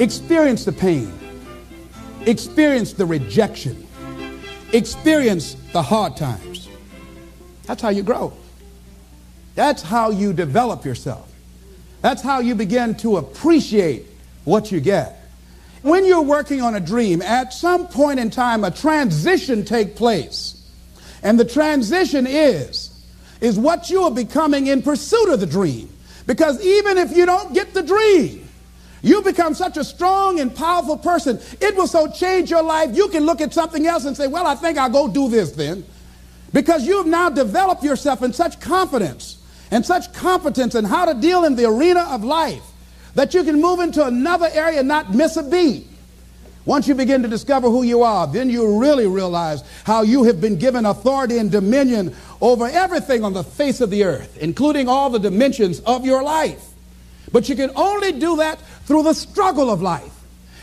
Experience the pain. Experience the rejection. Experience the hard times. That's how you grow. That's how you develop yourself. That's how you begin to appreciate what you get. When you're working on a dream, at some point in time, a transition take place. And the transition is, is what you are becoming in pursuit of the dream. Because even if you don't get the dream, you become such a strong and powerful person. It will so change your life. You can look at something else and say, well, I think I'll go do this then. Because you have now developed yourself in such confidence and such competence in how to deal in the arena of life that you can move into another area and not miss a beat. Once you begin to discover who you are, then you really realize how you have been given authority and dominion over everything on the face of the earth, including all the dimensions of your life. But you can only do that through the struggle of life.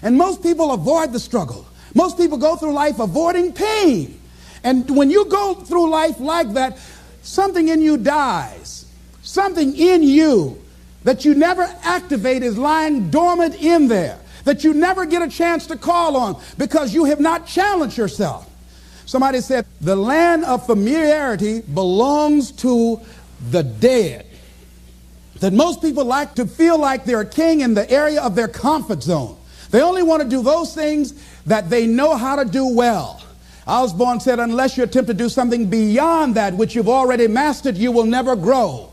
And most people avoid the struggle. Most people go through life avoiding pain. And when you go through life like that, something in you dies. Something in you that you never activate is lying dormant in there, that you never get a chance to call on because you have not challenged yourself. Somebody said, the land of familiarity belongs to the dead. That most people like to feel like they're a king in the area of their comfort zone. They only want to do those things that they know how to do well. Osborn said, unless you attempt to do something beyond that which you've already mastered, you will never grow.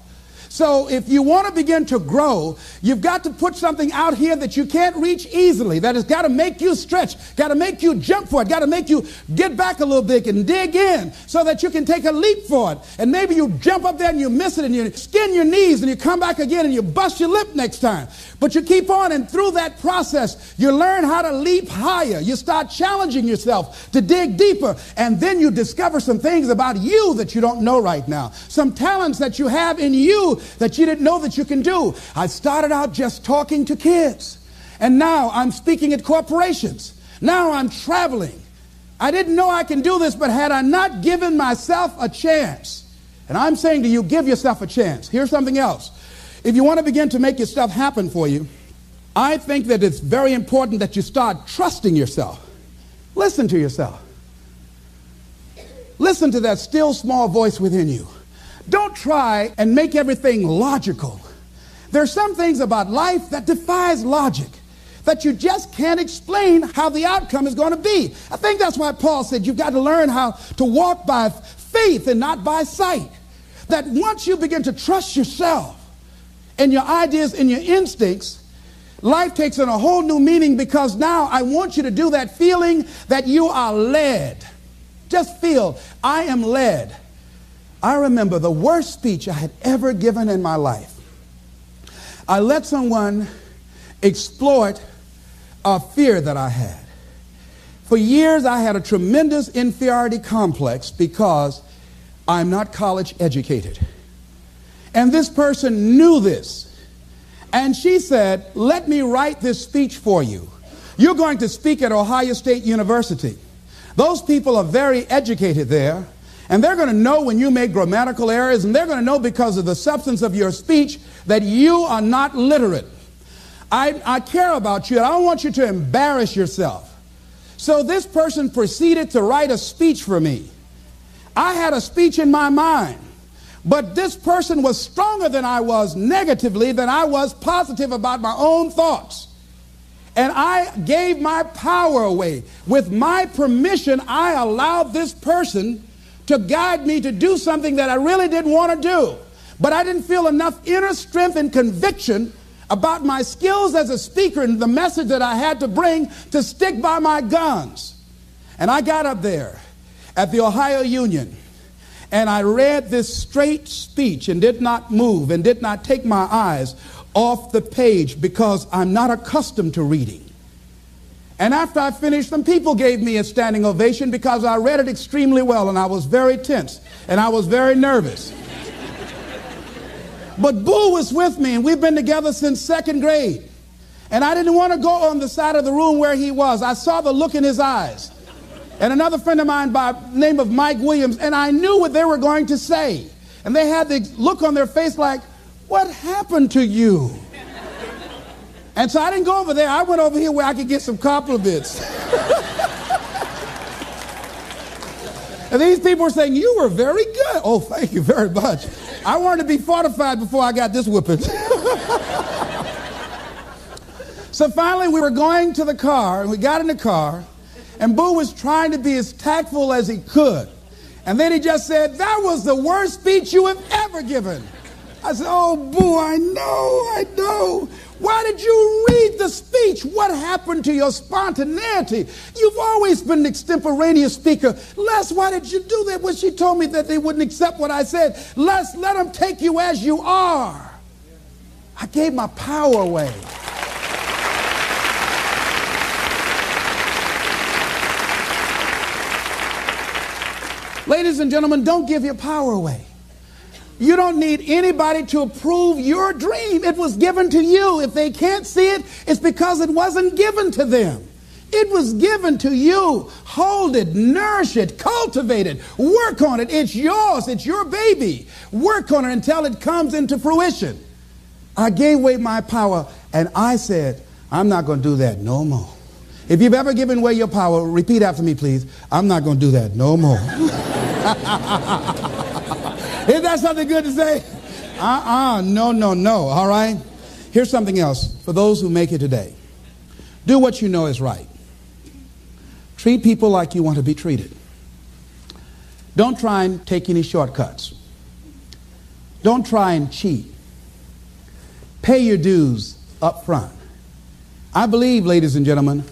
So if you want to begin to grow, you've got to put something out here that you can't reach easily, that has got to make you stretch, got to make you jump for it, got to make you get back a little bit and dig in so that you can take a leap for it. And maybe you jump up there and you miss it and you skin your knees and you come back again and you bust your lip next time. But you keep on and through that process, you learn how to leap higher. You start challenging yourself to dig deeper and then you discover some things about you that you don't know right now. Some talents that you have in you that you didn't know that you can do. I started out just talking to kids, and now I'm speaking at corporations. Now I'm traveling. I didn't know I can do this, but had I not given myself a chance, and I'm saying to you, give yourself a chance. Here's something else. If you want to begin to make your stuff happen for you, I think that it's very important that you start trusting yourself. Listen to yourself. Listen to that still small voice within you. Don't try and make everything logical. There's some things about life that defies logic that you just can't explain how the outcome is going to be. I think that's why Paul said you've got to learn how to walk by faith and not by sight. That once you begin to trust yourself and your ideas and your instincts, life takes on a whole new meaning because now I want you to do that feeling that you are led. Just feel, I am led. I remember the worst speech I had ever given in my life. I let someone exploit a fear that I had. For years, I had a tremendous inferiority complex because I'm not college educated. And this person knew this. And she said, Let me write this speech for you. You're going to speak at Ohio State University. Those people are very educated there. And they're going to know when you make grammatical errors, and they're going to know because of the substance of your speech that you are not literate. I, I care about you, and I don't want you to embarrass yourself. So this person proceeded to write a speech for me. I had a speech in my mind, but this person was stronger than I was negatively than I was positive about my own thoughts. And I gave my power away. With my permission, I allowed this person to guide me to do something that I really didn't want to do. But I didn't feel enough inner strength and conviction about my skills as a speaker and the message that I had to bring to stick by my guns. And I got up there at the Ohio Union and I read this straight speech and did not move and did not take my eyes off the page because I'm not accustomed to reading. And after I finished, some people gave me a standing ovation because I read it extremely well and I was very tense and I was very nervous. But Boo was with me and we've been together since second grade. And I didn't want to go on the side of the room where he was. I saw the look in his eyes. And another friend of mine by name of Mike Williams, and I knew what they were going to say. And they had the look on their face like, what happened to you? And so I didn't go over there. I went over here where I could get some compliments. and these people were saying, You were very good. Oh, thank you very much. I wanted to be fortified before I got this whipping. so finally, we were going to the car, and we got in the car, and Boo was trying to be as tactful as he could. And then he just said, That was the worst speech you have ever given. I said, Oh, Boo, I know, I know. Why did you read the speech? What happened to your spontaneity? You've always been an extemporaneous speaker. Les, why did you do that when she told me that they wouldn't accept what I said? Les, let them take you as you are. I gave my power away. Ladies and gentlemen, don't give your power away. You don't need anybody to approve your dream. It was given to you. If they can't see it, it's because it wasn't given to them. It was given to you. Hold it, nourish it, cultivate it, work on it. It's yours, it's your baby. Work on it until it comes into fruition. I gave away my power and I said, I'm not going to do that no more. If you've ever given away your power, repeat after me, please. I'm not going to do that no more. Is that something good to say? Uh-uh, no, no, no, all right? Here's something else for those who make it today. Do what you know is right. Treat people like you want to be treated. Don't try and take any shortcuts. Don't try and cheat. Pay your dues up front. I believe, ladies and gentlemen,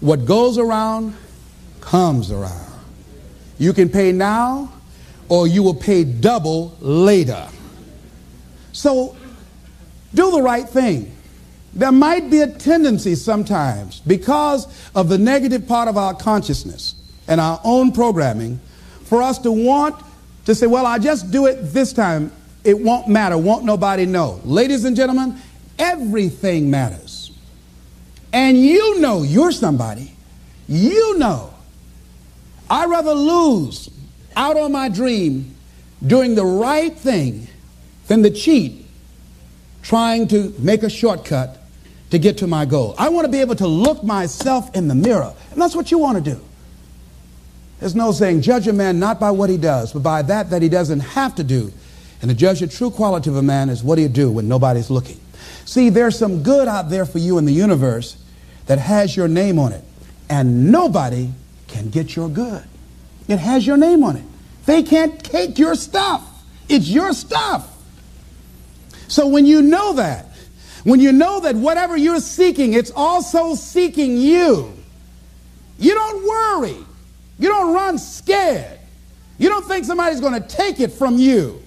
what goes around comes around. You can pay now or you will pay double later. So do the right thing. There might be a tendency sometimes because of the negative part of our consciousness and our own programming for us to want to say, well, I just do it this time. It won't matter. Won't nobody know. Ladies and gentlemen, everything matters. And you know you're somebody. You know. I'd rather lose out on my dream doing the right thing than the cheat trying to make a shortcut to get to my goal. I want to be able to look myself in the mirror, and that's what you want to do. There's no saying, judge a man not by what he does, but by that that he doesn't have to do. And to judge the true quality of a man is what do you do when nobody's looking. See, there's some good out there for you in the universe that has your name on it, and nobody can get your good. It has your name on it. They can't take your stuff. It's your stuff. So when you know that, when you know that whatever you're seeking, it's also seeking you, you don't worry. You don't run scared. You don't think somebody's going to take it from you.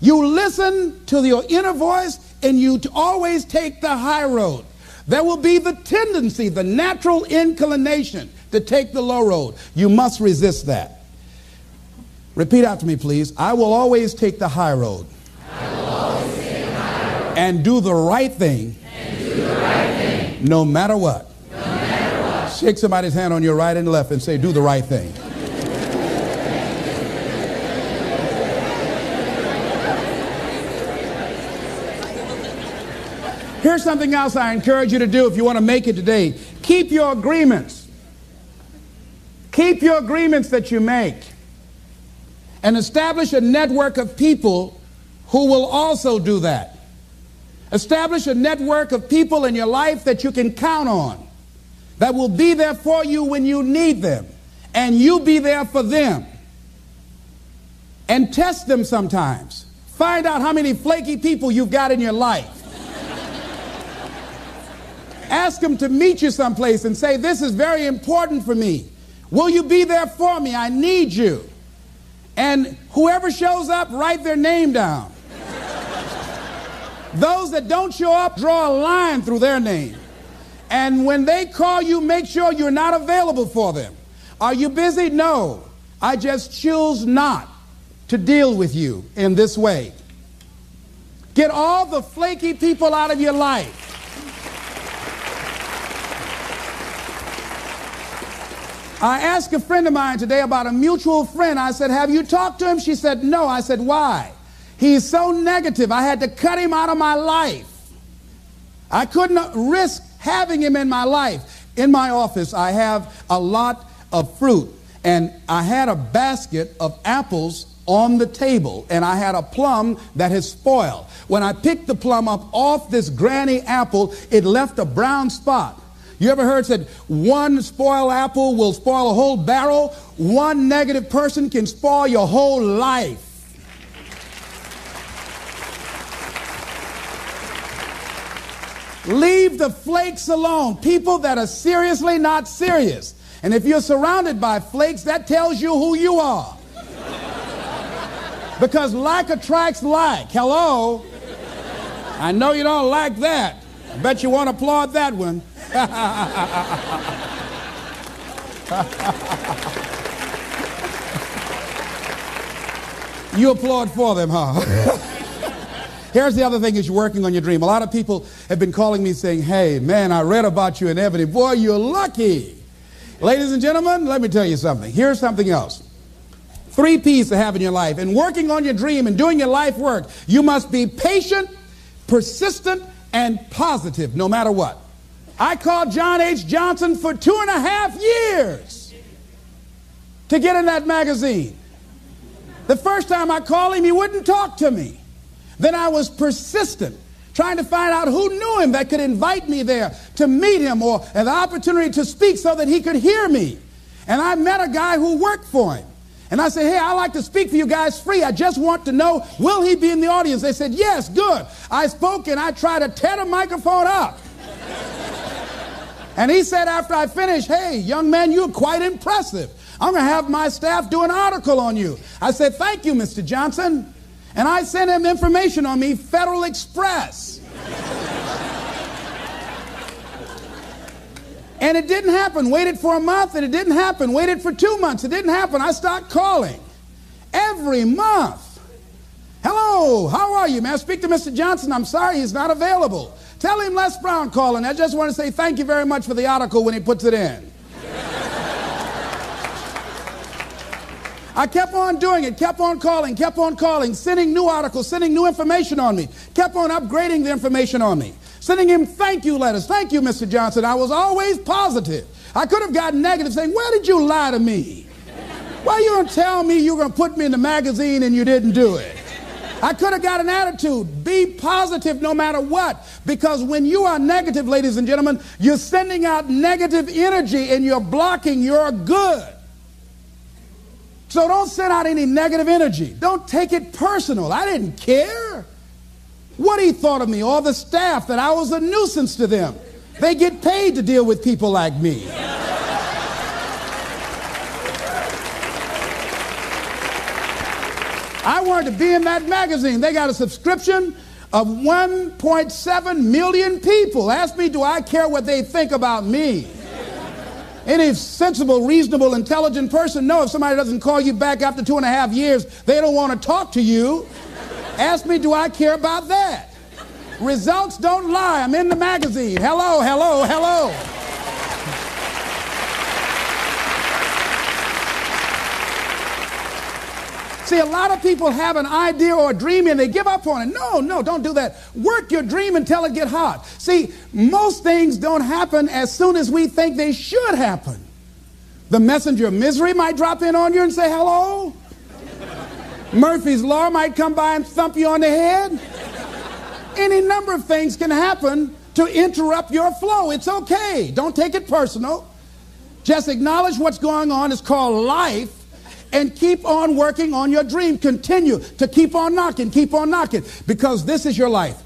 You listen to your inner voice and you always take the high road. There will be the tendency, the natural inclination to take the low road. You must resist that. Repeat after me, please. I will always take the high road. And do the right thing. and do The right thing. No, matter what. no matter what. Shake somebody's hand on your right and left and say, do the right thing. Here's something else I encourage you to do if you want to make it today. Keep your agreements. Keep your agreements that you make. And establish a network of people who will also do that. Establish a network of people in your life that you can count on, that will be there for you when you need them, and you be there for them. And test them sometimes. Find out how many flaky people you've got in your life. Ask them to meet you someplace and say, This is very important for me. Will you be there for me? I need you. And whoever shows up, write their name down. Those that don't show up, draw a line through their name. And when they call you, make sure you're not available for them. Are you busy? No. I just choose not to deal with you in this way. Get all the flaky people out of your life. I asked a friend of mine today about a mutual friend. I said, Have you talked to him? She said, No. I said, Why? He's so negative. I had to cut him out of my life. I couldn't risk having him in my life. In my office, I have a lot of fruit, and I had a basket of apples on the table, and I had a plum that had spoiled. When I picked the plum up off this granny apple, it left a brown spot. You ever heard said one spoiled apple will spoil a whole barrel? One negative person can spoil your whole life. Leave the flakes alone. People that are seriously not serious. And if you're surrounded by flakes, that tells you who you are. Because like attracts like. Hello? I know you don't like that. I bet you won't applaud that one. you applaud for them, huh? Here's the other thing is you're working on your dream. A lot of people have been calling me saying, hey, man, I read about you in Ebony. Boy, you're lucky. Ladies and gentlemen, let me tell you something. Here's something else. Three P's to have in your life. In working on your dream and doing your life work, you must be patient, persistent, and positive no matter what. I called John H. Johnson for two and a half years to get in that magazine. The first time I called him, he wouldn't talk to me. Then I was persistent, trying to find out who knew him that could invite me there to meet him or an opportunity to speak so that he could hear me. And I met a guy who worked for him. And I said, hey, I like to speak for you guys free. I just want to know, will he be in the audience? They said, yes, good. I spoke and I tried to tear the microphone up. And he said after I finished, hey, young man, you're quite impressive. I'm going to have my staff do an article on you. I said, thank you, Mr. Johnson. And I sent him information on me, Federal Express. And it didn't happen. Waited for a month and it didn't happen. Waited for two months. It didn't happen. I started calling every month. Hello, how are you? May I speak to Mr. Johnson? I'm sorry, he's not available. Tell him Les Brown calling. I just want to say thank you very much for the article when he puts it in. I kept on doing it, kept on calling, kept on calling, sending new articles, sending new information on me, kept on upgrading the information on me sending him thank you letters. Thank you, Mr. Johnson. I was always positive. I could have gotten negative saying, Where did you lie to me? Why you to tell me you are going to put me in the magazine and you didn't do it? I could have got an attitude. Be positive no matter what. Because when you are negative, ladies and gentlemen, you're sending out negative energy and you're blocking your good. So don't send out any negative energy. Don't take it personal. I didn't care what he thought of me, all the staff, that I was a nuisance to them. They get paid to deal with people like me. I wanted to be in that magazine. They got a subscription of 1.7 million people. Ask me, do I care what they think about me? Any sensible, reasonable, intelligent person know if somebody doesn't call you back after two and a half years, they don't want to talk to you. Ask me, do I care about that? Results don't lie. I'm in the magazine. Hello, hello, hello. See, a lot of people have an idea or a dream and they give up on it. No, no, don't do that. Work your dream until it get hot. See, most things don't happen as soon as we think they should happen. The messenger of misery might drop in on you and say hello. Murphy's Law might come by and thump you on the head. Any number of things can happen to interrupt your flow. It's okay. Don't take it personal. Just acknowledge what's going on. It's called life. And keep on working on your dream. Continue to keep on knocking, keep on knocking. Because this is your life.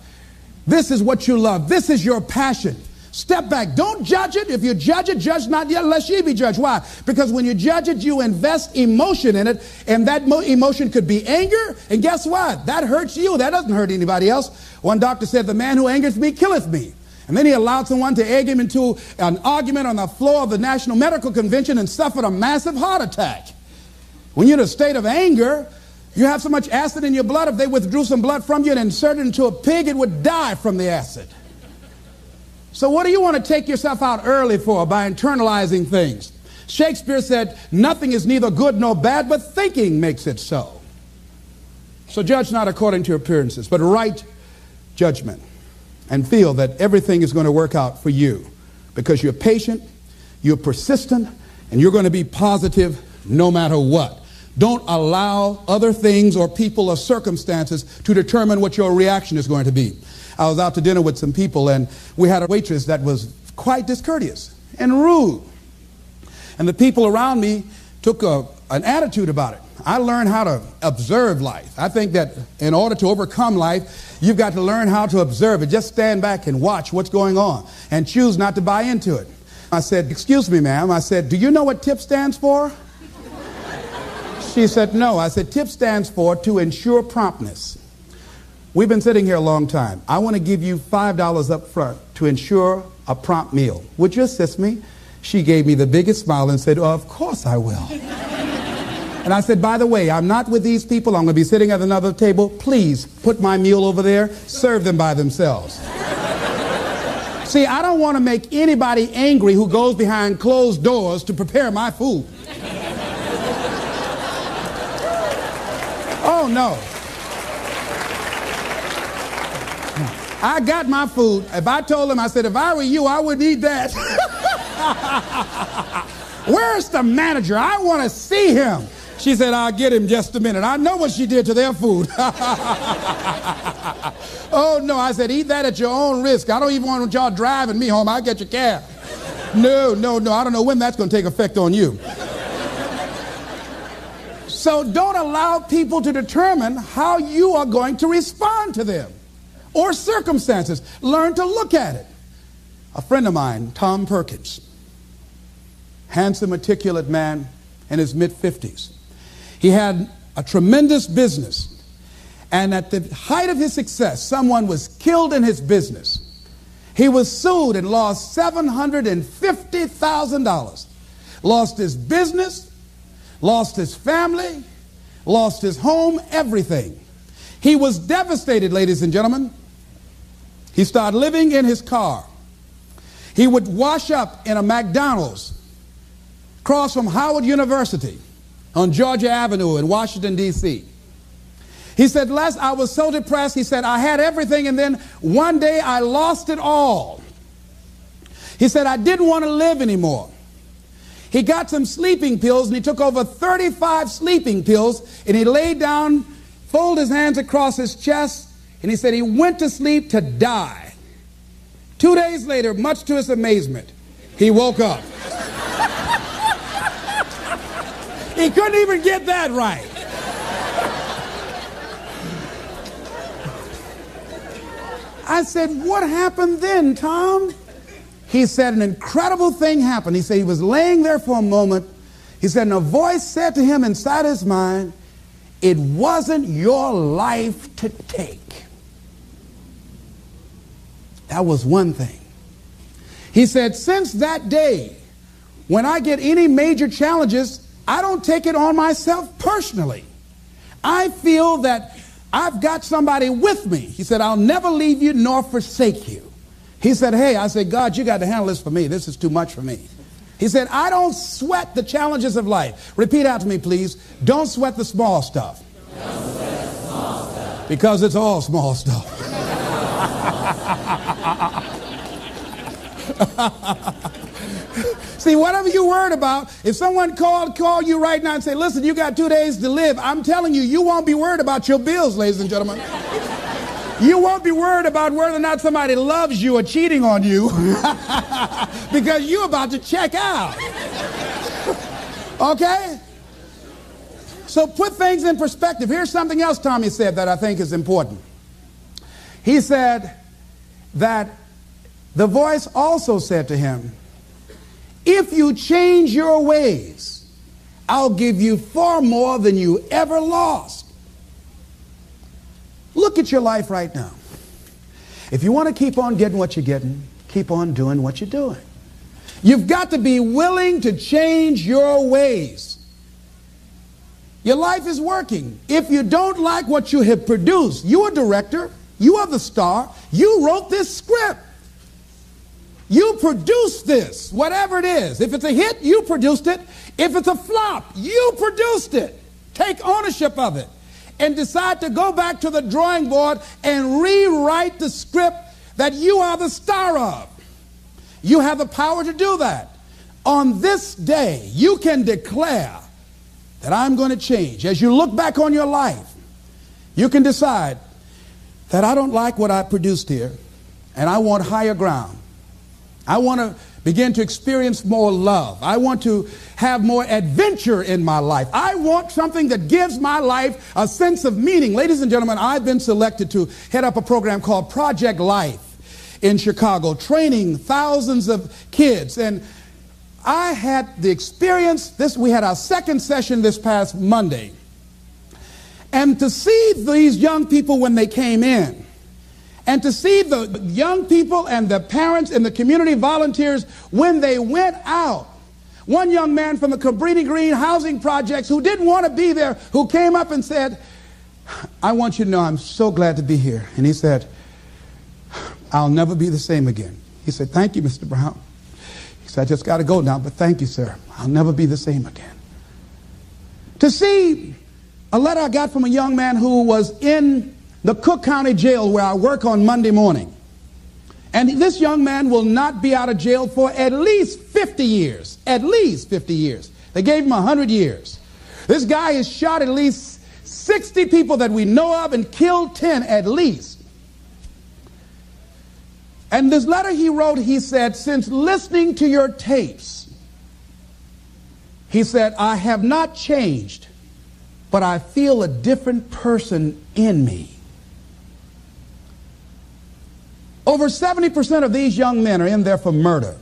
This is what you love. This is your passion. Step back. Don't judge it. If you judge it, judge not yet, lest ye be judged. Why? Because when you judge it, you invest emotion in it, and that emotion could be anger. And guess what? That hurts you. That doesn't hurt anybody else. One doctor said, The man who angers me killeth me. And then he allowed someone to egg him into an argument on the floor of the National Medical Convention and suffered a massive heart attack. When you're in a state of anger, you have so much acid in your blood, if they withdrew some blood from you and inserted into a pig, it would die from the acid. So, what do you want to take yourself out early for by internalizing things? Shakespeare said, Nothing is neither good nor bad, but thinking makes it so. So, judge not according to appearances, but right judgment. and feel that everything is going to work out for you because you're patient, you're persistent, and you're going to be positive no matter what. Don't allow other things or people or circumstances to determine what your reaction is going to be. I was out to dinner with some people, and we had a waitress that was quite discourteous and rude. And the people around me took a, an attitude about it. I learned how to observe life. I think that in order to overcome life, you've got to learn how to observe it. Just stand back and watch what's going on and choose not to buy into it. I said, Excuse me, ma'am. I said, Do you know what TIP stands for? She said, No. I said, TIP stands for to ensure promptness. We've been sitting here a long time. I want to give you $5 up front to ensure a prompt meal. Would you assist me? She gave me the biggest smile and said, oh, Of course I will. and I said, By the way, I'm not with these people. I'm going to be sitting at another table. Please put my meal over there. Serve them by themselves. See, I don't want to make anybody angry who goes behind closed doors to prepare my food. Oh, no. I got my food. If I told them, I said, if I were you, I would eat that. Where's the manager? I want to see him. She said, I'll get him just a minute. I know what she did to their food. oh, no. I said, eat that at your own risk. I don't even want y'all driving me home. I'll get your cab. No, no, no. I don't know when that's going to take effect on you. So don't allow people to determine how you are going to respond to them or circumstances. Learn to look at it. A friend of mine, Tom Perkins, handsome, articulate man in his mid 50s. He had a tremendous business. And at the height of his success, someone was killed in his business. He was sued and lost $750,000. Lost his business, lost his family, lost his home, everything. He was devastated, ladies and gentlemen. He started living in his car. He would wash up in a McDonald's across from Howard University on Georgia Avenue in Washington, D.C. He said, Les, I was so depressed. He said, I had everything, and then one day I lost it all. He said, I didn't want to live anymore. He got some sleeping pills, and he took over 35 sleeping pills, and he laid down, folded his hands across his chest, and he said he went to sleep to die. Two days later, much to his amazement, he woke up. he couldn't even get that right. I said, What happened then, Tom? He said, An incredible thing happened. He said, He was laying there for a moment. He said, And a voice said to him inside his mind, It wasn't your life to take. That was one thing. He said, Since that day, when I get any major challenges, I don't take it on myself personally. I feel that I've got somebody with me. He said, I'll never leave you nor forsake you. He said, Hey, I said, God, you got to handle this for me. This is too much for me. He said, I don't sweat the challenges of life. Repeat out to me, please. Don't sweat the small stuff. Small stuff. Because it's all small stuff. See, whatever you're worried about, if someone called, call you right now and say, listen, you got two days to live, I'm telling you, you won't be worried about your bills, ladies and gentlemen. You won't be worried about whether or not somebody loves you or cheating on you because you're about to check out. okay? So put things in perspective. Here's something else Tommy said that I think is important. He said that the voice also said to him, If you change your ways, I'll give you far more than you ever lost. Look at your life right now. If you want to keep on getting what you're getting, keep on doing what you're doing. You've got to be willing to change your ways. Your life is working. If you don't like what you have produced, you're a director, you are the star, you wrote this script. You produced this, whatever it is. If it's a hit, you produced it. If it's a flop, you produced it. Take ownership of it and decide to go back to the drawing board and rewrite the script that you are the star of. You have the power to do that. On this day, you can declare that I'm going to change. As you look back on your life, you can decide that I don't like what I produced here and I want higher ground. I want to begin to experience more love. I want to have more adventure in my life. I want something that gives my life a sense of meaning. Ladies and gentlemen, I've been selected to head up a program called Project Life in Chicago, training thousands of kids. And I had the experience, this, we had our second session this past Monday. And to see these young people when they came in, and to see the young people and the parents and the community volunteers when they went out. One young man from the Cabrini Green housing projects who didn't want to be there, who came up and said, I want you to know I'm so glad to be here. And he said, I'll never be the same again. He said, Thank you, Mr. Brown. He said, I just got to go now, but thank you, sir. I'll never be the same again. To see a letter I got from a young man who was in the Cook County Jail where I work on Monday morning. And this young man will not be out of jail for at least 50 years. At least 50 years. They gave him 100 years. This guy has shot at least 60 people that we know of and killed 10 at least. And this letter he wrote, he said, Since listening to your tapes, he said, I have not changed, but I feel a different person in me. Over 70% of these young men are in there for murder.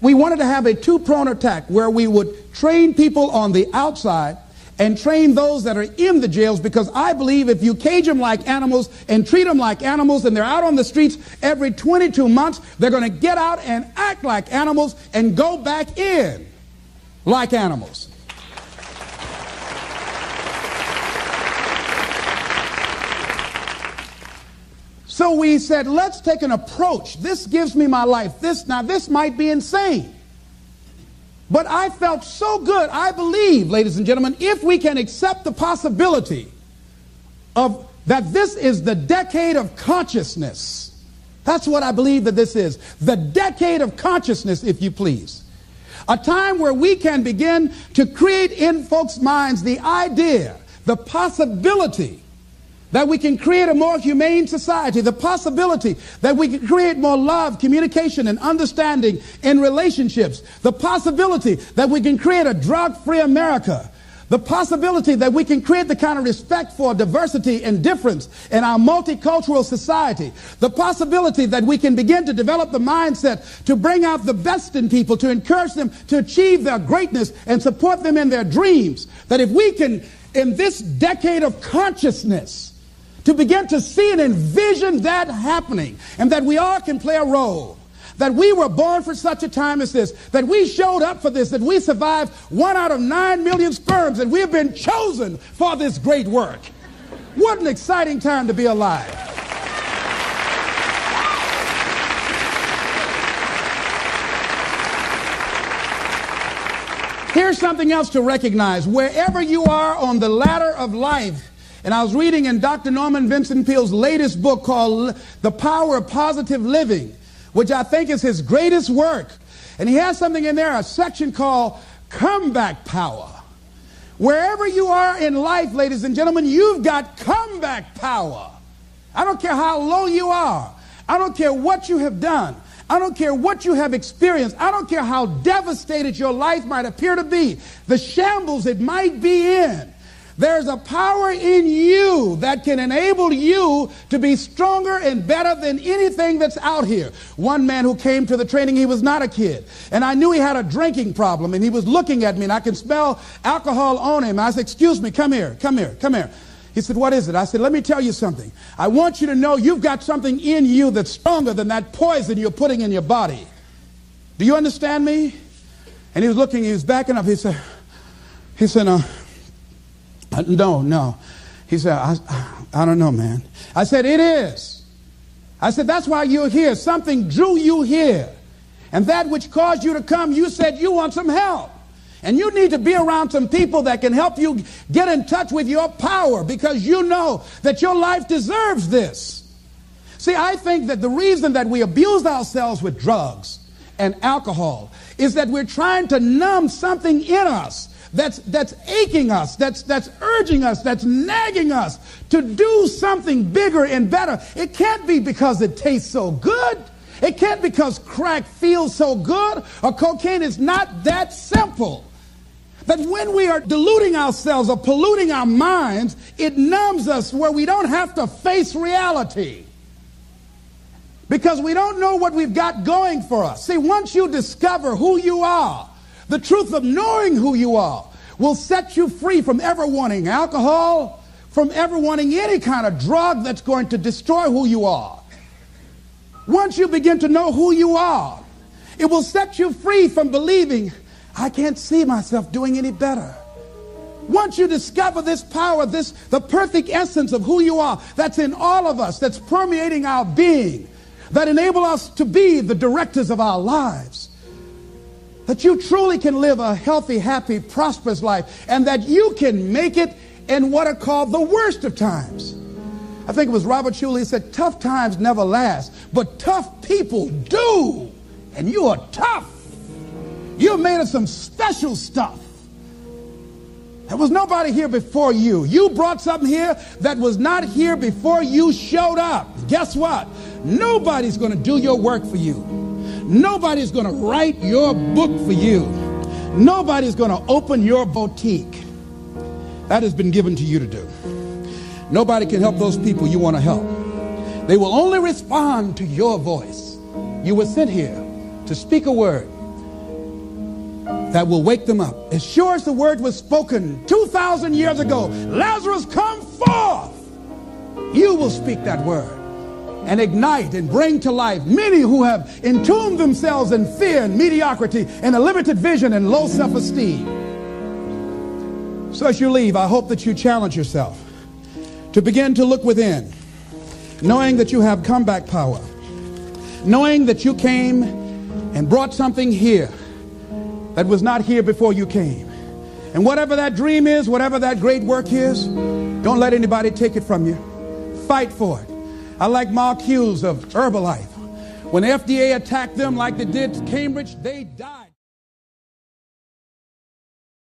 We wanted to have a two pronged attack where we would train people on the outside and train those that are in the jails because I believe if you cage them like animals and treat them like animals and they're out on the streets every 22 months, they're going to get out and act like animals and go back in like animals. So we said, let's take an approach. This gives me my life. This now this might be insane. But I felt so good. I believe, ladies and gentlemen, if we can accept the possibility of that this is the decade of consciousness. That's what I believe that this is. The decade of consciousness, if you please. A time where we can begin to create in folks' minds the idea, the possibility that we can create a more humane society, the possibility that we can create more love, communication, and understanding in relationships, the possibility that we can create a drug free America, the possibility that we can create the kind of respect for diversity and difference in our multicultural society, the possibility that we can begin to develop the mindset to bring out the best in people, to encourage them to achieve their greatness and support them in their dreams, that if we can, in this decade of consciousness, to begin to see and envision that happening and that we all can play a role. That we were born for such a time as this, that we showed up for this, that we survived one out of nine million sperms, and we have been chosen for this great work. What an exciting time to be alive. Here's something else to recognize. Wherever you are on the ladder of life, and I was reading in Dr. Norman Vincent Peale's latest book called The Power of Positive Living, which I think is his greatest work. And he has something in there, a section called Comeback Power. Wherever you are in life, ladies and gentlemen, you've got comeback power. I don't care how low you are. I don't care what you have done. I don't care what you have experienced. I don't care how devastated your life might appear to be, the shambles it might be in. There's a power in you that can enable you to be stronger and better than anything that's out here. One man who came to the training, he was not a kid. And I knew he had a drinking problem. And he was looking at me, and I could smell alcohol on him. I said, Excuse me, come here, come here, come here. He said, What is it? I said, Let me tell you something. I want you to know you've got something in you that's stronger than that poison you're putting in your body. Do you understand me? And he was looking, he was backing up. He said, He said, uh, no, no. He said, I, I don't know, man. I said, It is. I said, That's why you're here. Something drew you here. And that which caused you to come, you said you want some help. And you need to be around some people that can help you get in touch with your power because you know that your life deserves this. See, I think that the reason that we abuse ourselves with drugs and alcohol is that we're trying to numb something in us that's, that's aching us, that's, that's urging us, that's nagging us to do something bigger and better. It can't be because it tastes so good. It can't because crack feels so good or cocaine is not that simple. That when we are deluding ourselves or polluting our minds, it numbs us where we don't have to face reality. Because we don't know what we've got going for us. See, once you discover who you are, the truth of knowing who you are will set you free from ever wanting alcohol, from ever wanting any kind of drug that's going to destroy who you are. Once you begin to know who you are, it will set you free from believing, I can't see myself doing any better. Once you discover this power, this the perfect essence of who you are, that's in all of us, that's permeating our being, that enable us to be the directors of our lives that you truly can live a healthy, happy, prosperous life, and that you can make it in what are called the worst of times. I think it was Robert Schuller said, Tough times never last, but tough people do. And you are tough. You're made of some special stuff. There was nobody here before you. You brought something here that was not here before you showed up. Guess what? Nobody's going to do your work for you. Nobody's going to write your book for you. Nobody's going to open your boutique. That has been given to you to do. Nobody can help those people you want to help. They will only respond to your voice. You were sent here to speak a word that will wake them up. As sure as the word was spoken 2,000 years ago, Lazarus, come forth. You will speak that word and ignite and bring to life many who have entombed themselves in fear and mediocrity and a limited vision and low self esteem. So, as you leave, I hope that you challenge yourself to begin to look within, knowing that you have comeback power, knowing that you came and brought something here that was not here before you came. And whatever that dream is, whatever that great work is, don't let anybody take it from you. Fight for it. I like Mark Hughes of Herbalife. When the FDA attacked them like they did Cambridge, they died.